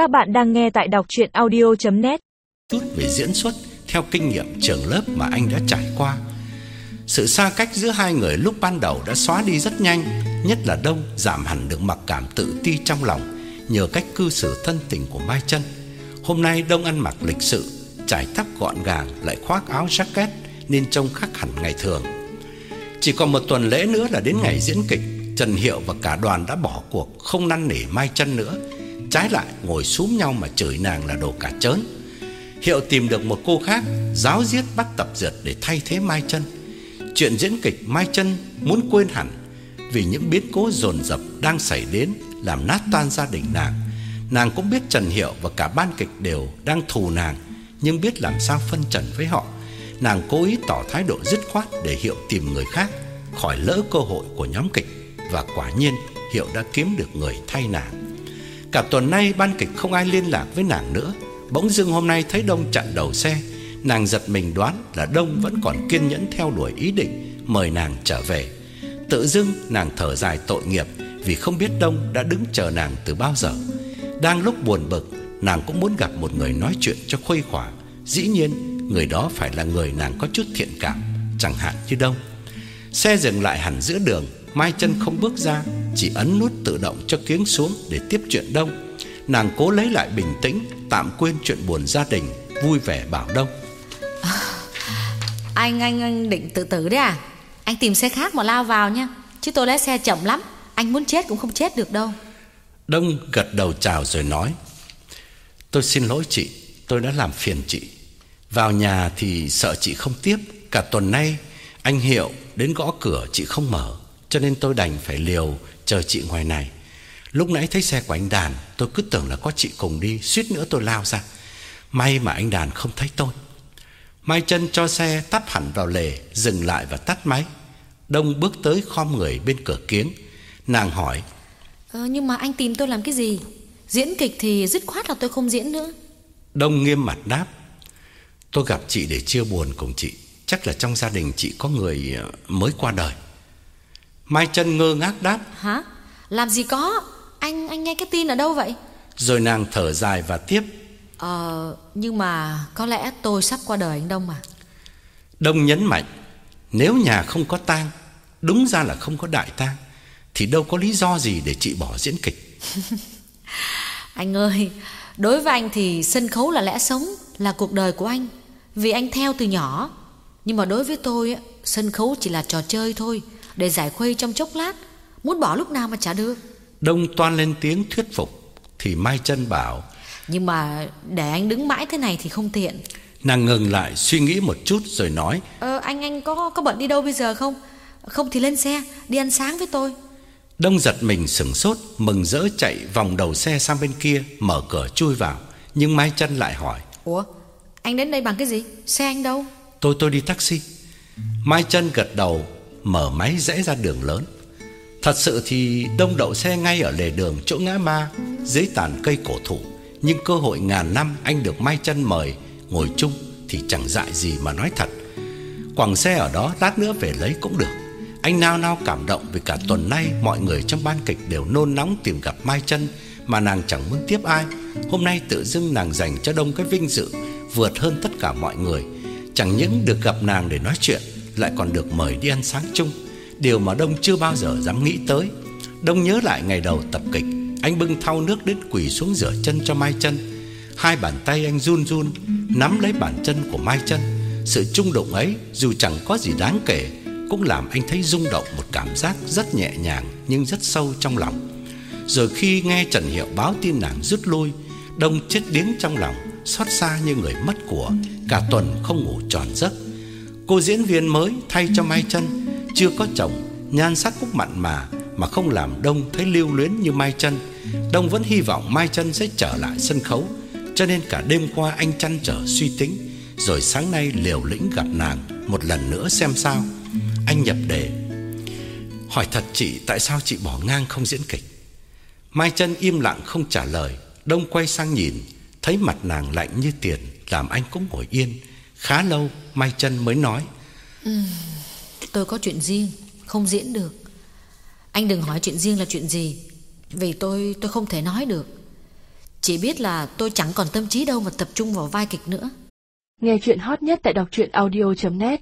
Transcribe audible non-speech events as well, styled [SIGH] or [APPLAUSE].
Các bạn đang nghe tại đọc chuyện audio.net chút về diễn xuất theo kinh nghiệm trường lớp mà anh đã trải qua. Sự xa cách giữa hai người lúc ban đầu đã xóa đi rất nhanh, nhất là Đông giảm hẳn được mặc cảm tự ti trong lòng nhờ cách cư xử thân tình của Mai Trân. Hôm nay Đông ăn mặc lịch sự, trải tóc gọn gàng lại khoác áo jacket nên trông khác hẳn ngày thường. Chỉ còn một tuần lễ nữa là đến ngày diễn kịch, Trần Hiệu và cả đoàn đã bỏ cuộc không năn nỉ Mai Trân nữa, trái lại ngồi súm nhau mà chửi nàng là đồ cả trớn. Hiệu tìm được một cô khác giáo giết bắt tập dượt để thay thế Mai Chân. Chuyện diễn kịch Mai Chân muốn quên hẳn vì những biến cố dồn dập đang xảy đến làm nát tan gia đình nàng. Nàng cũng biết Trần Hiệu và cả ban kịch đều đang thù nàng, nhưng biết làm sao phân trần với họ. Nàng cố ý tỏ thái độ dứt khoát để Hiệu tìm người khác, khỏi lỡ cơ hội của nhóm kịch và quả nhiên Hiệu đã kiếm được người thay nàng. Cả tuần nay ban kịch không ai liên lạc với nàng nữa. Bỗng dưng hôm nay thấy Đông chặn đầu xe, nàng giật mình đoán là Đông vẫn còn kiên nhẫn theo đuổi ý định mời nàng trở về. Tự dưng nàng thở dài tội nghiệp vì không biết Đông đã đứng chờ nàng từ bao giờ. Đang lúc buồn bực, nàng cũng muốn gặp một người nói chuyện cho khuây khỏa. Dĩ nhiên, người đó phải là người nàng có chút thiện cảm, chẳng hạn như Đông. Xe dừng lại hẳn giữa đường, Mai Chân không bước ra, chỉ ấn nút tự động cho kiếng xuống để tiếp chuyện Đông. Nàng cố lấy lại bình tĩnh, tạm quên chuyện buồn gia đình, vui vẻ bảo Đông. Anh anh anh định tự tử đấy à? Anh tìm xe khác mà lao vào nha. Chứ tôi lái xe chậm lắm. Anh muốn chết cũng không chết được đâu. Đông gật đầu chào rồi nói Tôi xin lỗi chị Tôi đã làm phiền chị. Vào nhà thì sợ chị không tiếp. Cả tuần nay anh Hiệu đến gõ cửa chị không mở Cho nên tôi đành phải liều chờ chị ngoài này. Lúc nãy thấy xe của anh Đàn Tôi cứ tưởng là có chị cùng đi Suýt nữa tôi lao ra. May mà anh Đàn không thấy tôi. Mai chân cho xe tắp hẳn vào lề Dừng lại và tắt máy. Đông bước tới khom người bên cửa kiếng Nàng hỏi ờ, Nhưng mà anh tìm tôi làm cái gì? Diễn kịch thì dứt khoát là tôi không diễn nữa. Đông nghiêm mặt đáp Tôi gặp chị để chia buồn cùng chị. Chắc là trong gia đình chị có người ờ, mới qua đời Mai chân ngơ ngác đáp. Hả? Làm gì có? Anh anh nghe cái tin ở đâu vậy? Rồi nàng thở dài và tiếp. Ờ Nhưng mà có lẽ tôi sắp qua đời anh Đông à? Đông nhấn mạnh Nếu nhà không có tang Đúng ra là không có đại tang Thì đâu có lý do gì để chị bỏ diễn kịch. [LAUGHS] Anh ơi Đối với anh thì sân khấu là lẽ sống Là cuộc đời của anh. Vì anh theo từ nhỏ Nhưng mà đối với tôi á, Sân khấu chỉ là trò chơi thôi Để giải khuây trong chốc lát. Muốn bỏ lúc nào mà chả được. Đông toan lên tiếng thuyết phục Thì Mai chân bảo Nhưng mà để anh đứng mãi thế này thì không tiện. Nàng ngừng lại suy nghĩ một chút rồi nói Ờ anh anh có có bận đi đâu bây giờ không? Không thì lên xe Đi ăn sáng với tôi. Đông giật mình sửng sốt Mừng rỡ chạy vòng đầu xe sang bên kia Mở cửa chui vào. Nhưng Mai chân lại hỏi Ủa anh đến đây bằng cái gì? Xe anh đâu? Tôi tôi đi taxi. Mai chân gật đầu Mở máy rẽ ra đường lớn. Thật sự thì đông đậu xe ngay ở lề đường chỗ ngã ma Dưới tàn cây cổ thụ. Nhưng cơ hội ngàn năm anh được Mai chân mời, Ngồi chung thì chẳng dại gì mà nói thật. Quảng xe ở đó lát nữa về lấy cũng được. Anh nao nao cảm động vì cả tuần nay Mọi người trong ban kịch đều nôn nóng tìm gặp Mai chân Mà nàng chẳng muốn tiếp ai. Hôm nay tự dưng nàng dành cho Đông cái vinh dự Vượt hơn tất cả mọi người. Chẳng những được gặp nàng để nói chuyện lại còn được mời đi ăn sáng chung. Điều mà Đông chưa bao giờ dám nghĩ tới. Đông nhớ lại ngày đầu tập kịch, Anh bưng thau nước đến quỳ xuống rửa chân cho Mai chân Hai bàn tay anh run run, Nắm lấy bàn chân của Mai chân Sự trung động ấy, dù chẳng có gì đáng kể, Cũng làm anh thấy rung động một cảm giác rất nhẹ nhàng Nhưng rất sâu trong lòng. Rồi khi nghe Trần Hiệu báo tin nàng rút lui, Đông chết điếng trong lòng, Xót xa như người mất của. Cả tuần không ngủ tròn giấc. Cô diễn viên mới thay cho Mai chân Chưa có chồng, Nhan sắc cũng mặn mà Mà không làm Đông thấy lưu luyến như Mai chân Đông vẫn hy vọng Mai chân sẽ trở lại sân khấu, Cho nên cả đêm qua anh chăn trở suy tính, Rồi sáng nay liều lĩnh gặp nàng Một lần nữa xem sao. Anh nhập đề, Hỏi thật chị, tại sao chị bỏ ngang không diễn kịch? Mai chân im lặng không trả lời. Đông quay sang nhìn, Thấy mặt nàng lạnh như tiền, Làm anh cũng ngồi yên. Khá lâu Mai chân mới nói. Tôi có chuyện riêng Không diễn được. Anh đừng hỏi chuyện riêng là chuyện gì Vì tôi tôi không thể nói được. Chỉ biết là tôi chẳng còn tâm trí đâu mà tập trung vào vai kịch nữa. Nghe chuyện hot nhất tại đọc truyện audio.net